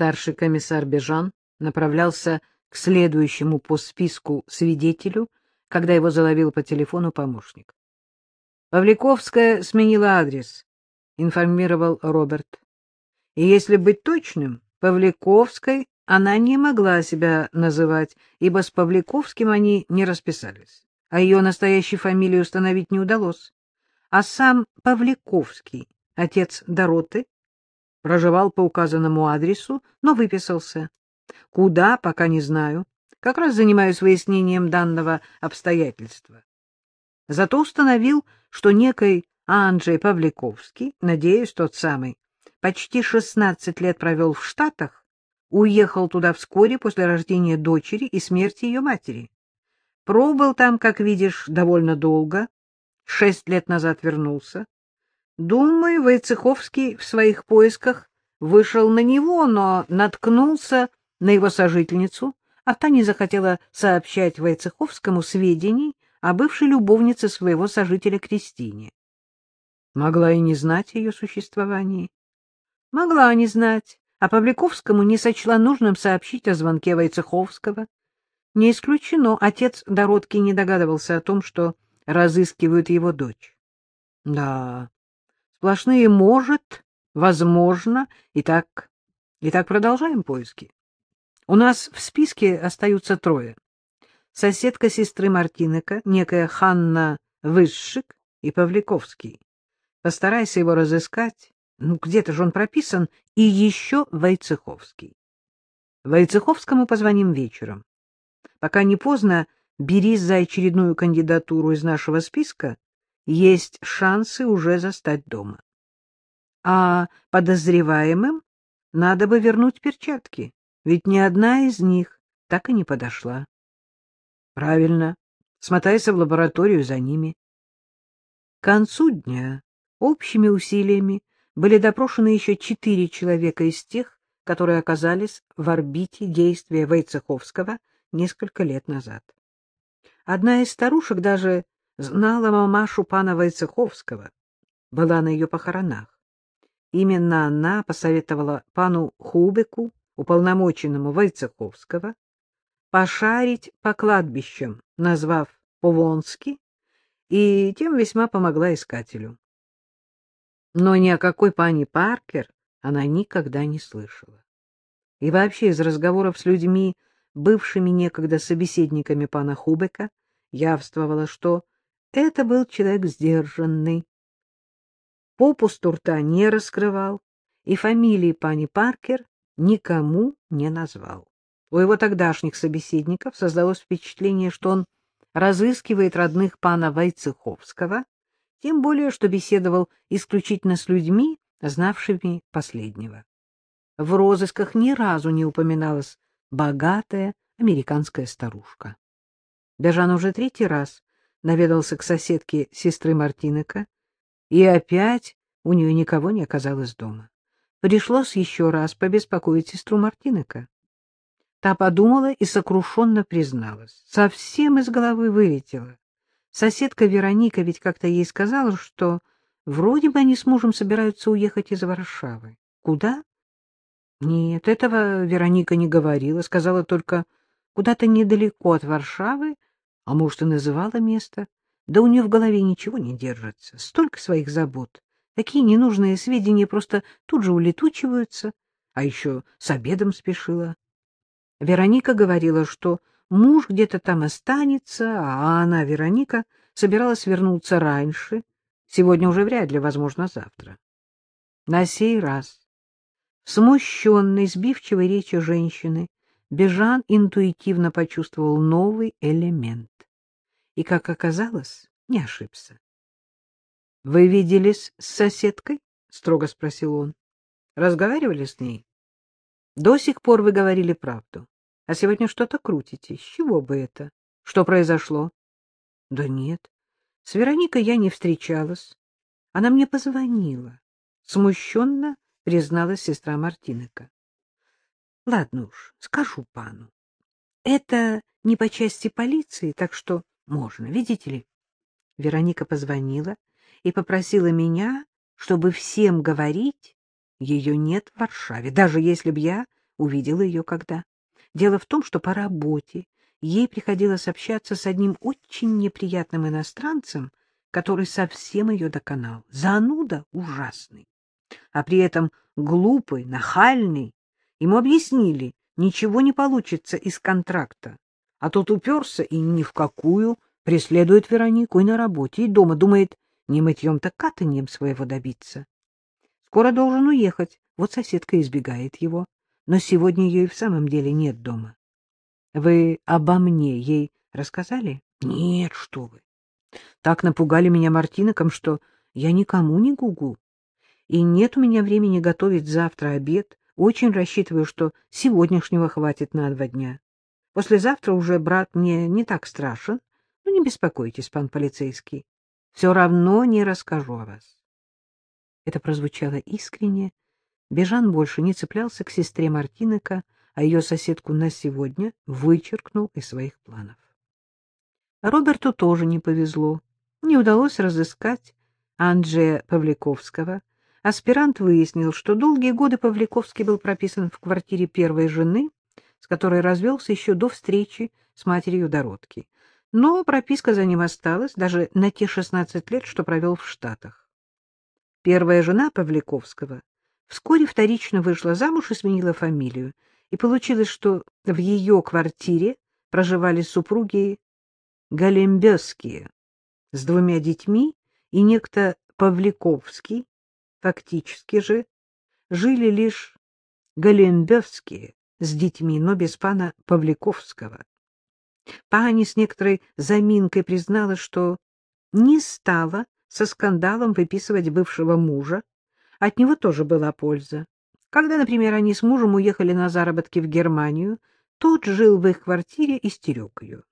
Старший комиссар Бежан направлялся к следующему по списку свидетелю, когда его заловил по телефону помощник. Павликовская сменила адрес, информировал Роберт. И если быть точным, Павликовской она не могла себя называть, ибо с Павликовским они не расписались, а ее настоящей фамилии установить не удалось. А сам Павликовский, отец Дороты, проживал по указанному адресу, но выписался. Куда, пока не знаю. Как раз занимаюсь выяснением данного обстоятельства. Зато установил, что некий Анджей Павликовский, надеюсь, тот самый, почти 16 лет провел в Штатах, уехал туда вскоре после рождения дочери и смерти ее матери. Пробыл там, как видишь, довольно долго, шесть лет назад вернулся. Думаю, Войцеховский в своих поисках вышел на него, но наткнулся на его сожительницу, а та не захотела сообщать Войцеховскому сведений о бывшей любовнице своего сожителя Кристине. Могла и не знать ее существовании. Могла не знать, а Павликовскому не сочла нужным сообщить о звонке Войцеховского. Не исключено, отец Дородки не догадывался о том, что разыскивают его дочь. Да, Сплошные «может», «возможно», и так, и так продолжаем поиски. У нас в списке остаются трое. Соседка сестры Мартинека, некая Ханна Высшик и Павликовский. Постарайся его разыскать. Ну, где-то же он прописан. И еще Войцеховский. Войцеховскому позвоним вечером. Пока не поздно, берись за очередную кандидатуру из нашего списка есть шансы уже застать дома. А подозреваемым надо бы вернуть перчатки, ведь ни одна из них так и не подошла. Правильно, смотайся в лабораторию за ними. К концу дня общими усилиями были допрошены еще четыре человека из тех, которые оказались в орбите действия Войцеховского несколько лет назад. Одна из старушек даже знала мамашу пана Войцеховского, была на ее похоронах. Именно она посоветовала пану Хубеку, уполномоченному Войцеховского, пошарить по кладбищам, назвав Повонски, и тем весьма помогла искателю. Но ни о какой пани Паркер она никогда не слышала. И вообще из разговоров с людьми, бывшими некогда собеседниками пана Хубека, явствовало, что это был человек сдержанный. Попусту рта не раскрывал и фамилии пани Паркер никому не назвал. У его тогдашних собеседников создалось впечатление, что он разыскивает родных пана Войцеховского, тем более, что беседовал исключительно с людьми, знавшими последнего. В розысках ни разу не упоминалась богатая американская старушка. Бежан уже третий раз наведался к соседке сестры Мартинека, и опять у нее никого не оказалось дома. Пришлось еще раз побеспокоить сестру Мартинека. Та подумала и сокрушенно призналась. Совсем из головы вылетела. Соседка Вероника ведь как-то ей сказала, что вроде бы они с мужем собираются уехать из Варшавы. Куда? Нет, этого Вероника не говорила, сказала только куда-то недалеко от Варшавы, а может, и называла место. Да у нее в голове ничего не держится. Столько своих забот. Такие ненужные сведения просто тут же улетучиваются. А еще с обедом спешила. Вероника говорила, что муж где-то там останется, а она, Вероника, собиралась вернуться раньше. Сегодня уже вряд ли, возможно, завтра. На сей раз, смущенной, сбивчивой речью женщины, Бежан интуитивно почувствовал новый элемент и, как оказалось, не ошибся. — Вы виделись с соседкой? — строго спросил он. — Разговаривали с ней? — До сих пор вы говорили правду, а сегодня что-то крутите. С чего бы это? Что произошло? — Да нет. С Вероникой я не встречалась. Она мне позвонила. Смущенно призналась сестра Мартинека. — Ладно уж, скажу пану. Это не по части полиции, так что можно, видите ли. Вероника позвонила и попросила меня, чтобы всем говорить, ее нет в Варшаве, даже если б я увидела ее когда. Дело в том, что по работе ей приходилось общаться с одним очень неприятным иностранцем, который совсем ее доконал. Зануда ужасный. А при этом глупый, нахальный. Ему объяснили, ничего не получится из контракта. А тот уперся и ни в какую преследует Веронику и на работе, и дома. Думает, не мытьем-то катаньем своего добиться. Скоро должен уехать, вот соседка избегает его. Но сегодня ее и в самом деле нет дома. Вы обо мне ей рассказали? Нет, что вы. Так напугали меня Мартиноком, что я никому не гугу. И нет у меня времени готовить завтра обед. Очень рассчитываю, что сегодняшнего хватит на два дня. Послезавтра уже брат мне не так страшен. Ну, не беспокойтесь, пан полицейский. Все равно не расскажу о вас. Это прозвучало искренне. Бежан больше не цеплялся к сестре Мартинека, а ее соседку на сегодня вычеркнул из своих планов. Роберту тоже не повезло. Не удалось разыскать Анджея Павликовского. Аспирант выяснил, что долгие годы Павликовский был прописан в квартире первой жены, с которой развелся еще до встречи с матерью Дородки. Но прописка за ним осталась даже на те 16 лет, что провел в Штатах. Первая жена Павликовского вскоре вторично вышла замуж и сменила фамилию, и получилось, что в ее квартире проживали супруги Галембёские с двумя детьми, и некто Павликовский, фактически же, жили лишь Галембёвские с детьми, но без пана Павликовского. Пани с некоторой заминкой признала, что не стала со скандалом выписывать бывшего мужа, от него тоже была польза. Когда, например, они с мужем уехали на заработки в Германию, тот жил в их квартире и стерег ее.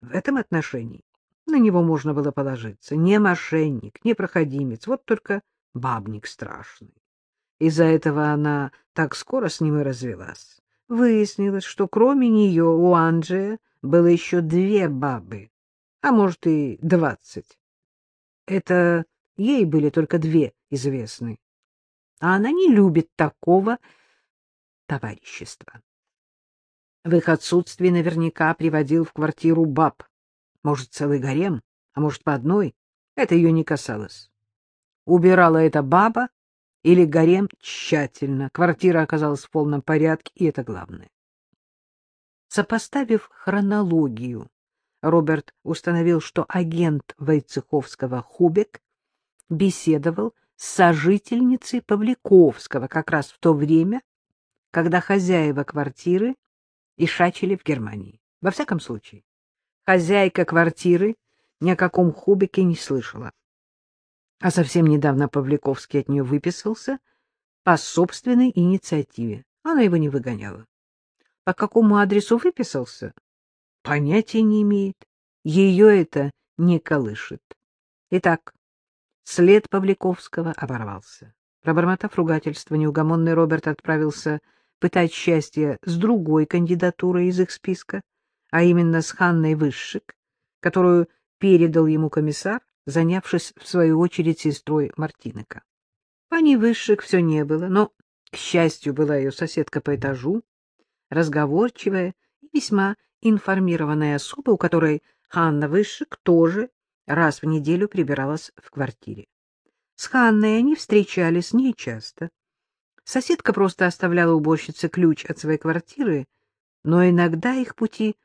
В этом отношении на него можно было положиться. Не мошенник, не проходимец, вот только бабник страшный. Из-за этого она так скоро с ним и развелась. Выяснилось, что кроме нее у Анджия было еще две бабы, а может и двадцать. Это ей были только две известны. А она не любит такого товарищества. В их отсутствие наверняка приводил в квартиру баб. Может, целый гарем, а может, по одной. Это ее не касалось. Убирала эта баба или гарем тщательно. Квартира оказалась в полном порядке, и это главное. Сопоставив хронологию, Роберт установил, что агент Войцеховского Хубек беседовал с сожительницей Павликовского как раз в то время, когда хозяева квартиры ишачили в Германии. Во всяком случае, хозяйка квартиры ни о каком Хубике не слышала. А совсем недавно Павликовский от нее выписался по собственной инициативе. Она его не выгоняла. По какому адресу выписался? Понятия не имеет. Ее это не колышет. Итак, след Павликовского оборвался. Пробормотав ругательство, неугомонный Роберт отправился пытать счастье с другой кандидатурой из их списка, а именно с Ханной Высшик, которую передал ему комиссар, занявшись в свою очередь сестрой Мартинека. Пани Высшик все не было, но, к счастью, была ее соседка по этажу, разговорчивая и весьма информированная особа, у которой Ханна Высшик тоже раз в неделю прибиралась в квартире. С Ханной они встречались нечасто. Соседка просто оставляла уборщице ключ от своей квартиры, но иногда их пути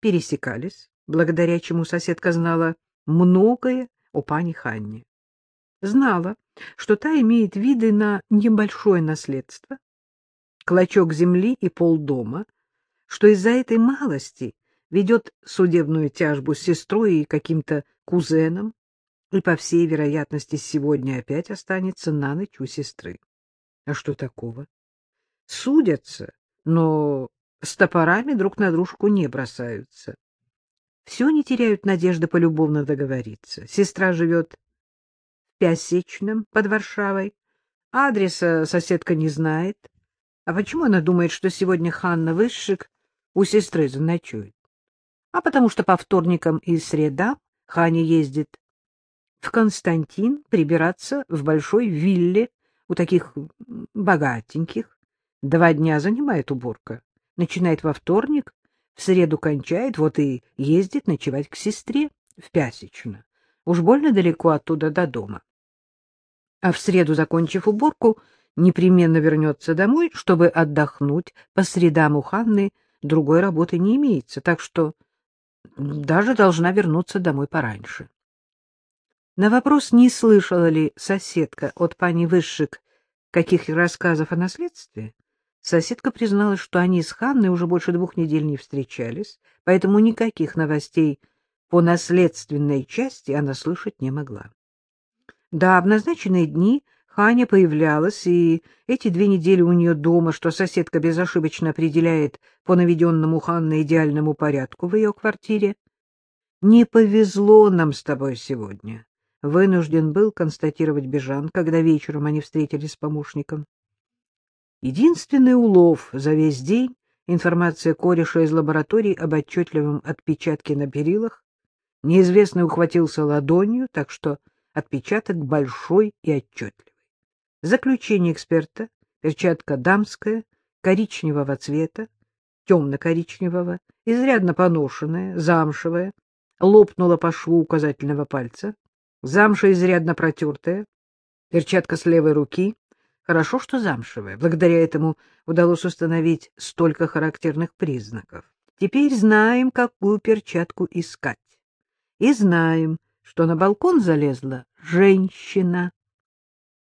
пересекались, благодаря чему соседка знала многое о пане Ханне. Знала, что та имеет виды на небольшое наследство, клочок земли и полдома, что из-за этой малости ведет судебную тяжбу с сестрой и каким-то кузеном, и, по всей вероятности, сегодня опять останется на ночь у сестры. А что такого? Судятся, но с топорами друг на дружку не бросаются. Все не теряют надежды полюбовно договориться. Сестра живет в Пясечном под Варшавой. Адреса соседка не знает. А почему она думает, что сегодня Ханна Высшик у сестры заночует? А потому что по вторникам и средам Ханя ездит в Константин прибираться в большой вилле у таких богатеньких, Два дня занимает уборка. Начинает во вторник, в среду кончает, вот и ездит ночевать к сестре в Пясечно. Уж больно далеко оттуда до дома. А в среду, закончив уборку, непременно вернется домой, чтобы отдохнуть. По средам у Ханны другой работы не имеется, так что даже должна вернуться домой пораньше. На вопрос, не слышала ли соседка от пани Высшик каких рассказов о наследстве, соседка призналась, что они с Ханной уже больше двух недель не встречались, поэтому никаких новостей по наследственной части она слышать не могла. Да, в назначенные дни Ханя появлялась, и эти две недели у нее дома, что соседка безошибочно определяет по наведенному Ханной идеальному порядку в ее квартире. «Не повезло нам с тобой сегодня», — вынужден был констатировать Бежан, когда вечером они встретились с помощником. Единственный улов за весь день — информация кореша из лаборатории об отчетливом отпечатке на перилах. Неизвестный ухватился ладонью, так что отпечаток большой и отчетливый. Заключение эксперта — перчатка дамская, коричневого цвета, темно-коричневого, изрядно поношенная, замшевая, лопнула по шву указательного пальца, замша изрядно протертая, перчатка с левой руки, хорошо, что замшевая, благодаря этому удалось установить столько характерных признаков. Теперь знаем, какую перчатку искать. И знаем, что на балкон залезла женщина.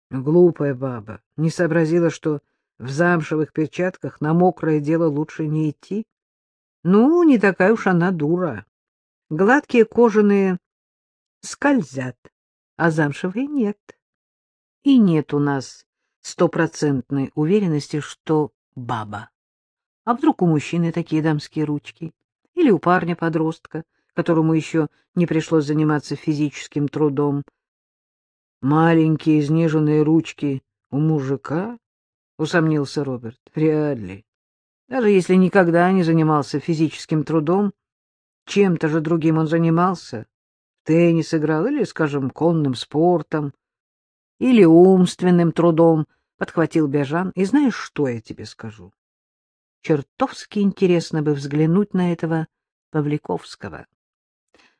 Глупая баба не сообразила, что в замшевых перчатках на мокрое дело лучше не идти. Ну, не такая уж она дура. Гладкие кожаные скользят, а замшевые нет. И нет у нас стопроцентной уверенности, что баба. А вдруг у мужчины такие дамские ручки? Или у парня-подростка, которому еще не пришлось заниматься физическим трудом? Маленькие изнеженные ручки у мужика? — усомнился Роберт. — Вряд ли. Даже если никогда не занимался физическим трудом, чем-то же другим он занимался. Теннис играл или, скажем, конным спортом, или умственным трудом, — подхватил Бежан. И знаешь, что я тебе скажу? Чертовски интересно бы взглянуть на этого Павликовского.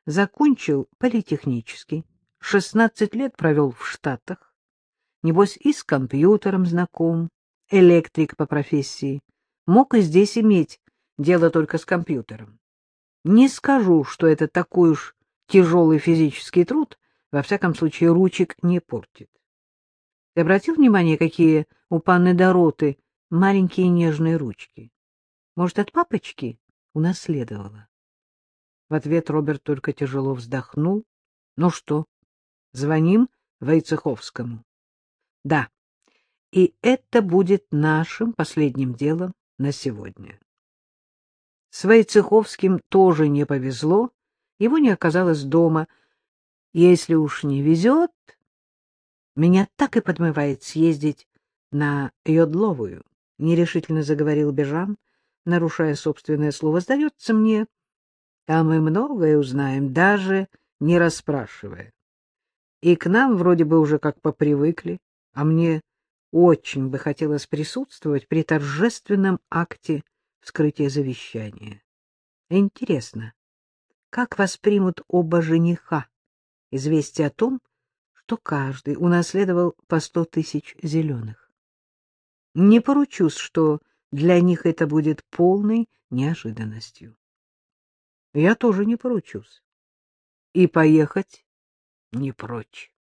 Закончил политехнический, шестнадцать лет провел в Штатах, небось и с компьютером знаком, электрик по профессии, мог и здесь иметь дело только с компьютером. Не скажу, что это такой уж тяжелый физический труд, во всяком случае ручек не портит. Ты обратил внимание, какие у панны Дороты маленькие нежные ручки? Может, от папочки унаследовала? В ответ Роберт только тяжело вздохнул. Ну что, звоним Войцеховскому? Да, и это будет нашим последним делом на сегодня. С Войцеховским тоже не повезло, его не оказалось дома. Если уж не везет, меня так и подмывает съездить на Йодловую, — нерешительно заговорил Бежан, нарушая собственное слово. — Сдается мне, там мы многое узнаем, даже не расспрашивая. И к нам вроде бы уже как попривыкли, а мне очень бы хотелось присутствовать при торжественном акте вскрытия завещания. Интересно, как воспримут оба жениха известие о том, что каждый унаследовал по сто тысяч зеленых? Не поручусь, что для них это будет полной неожиданностью. Я тоже не поручусь. И поехать не прочь.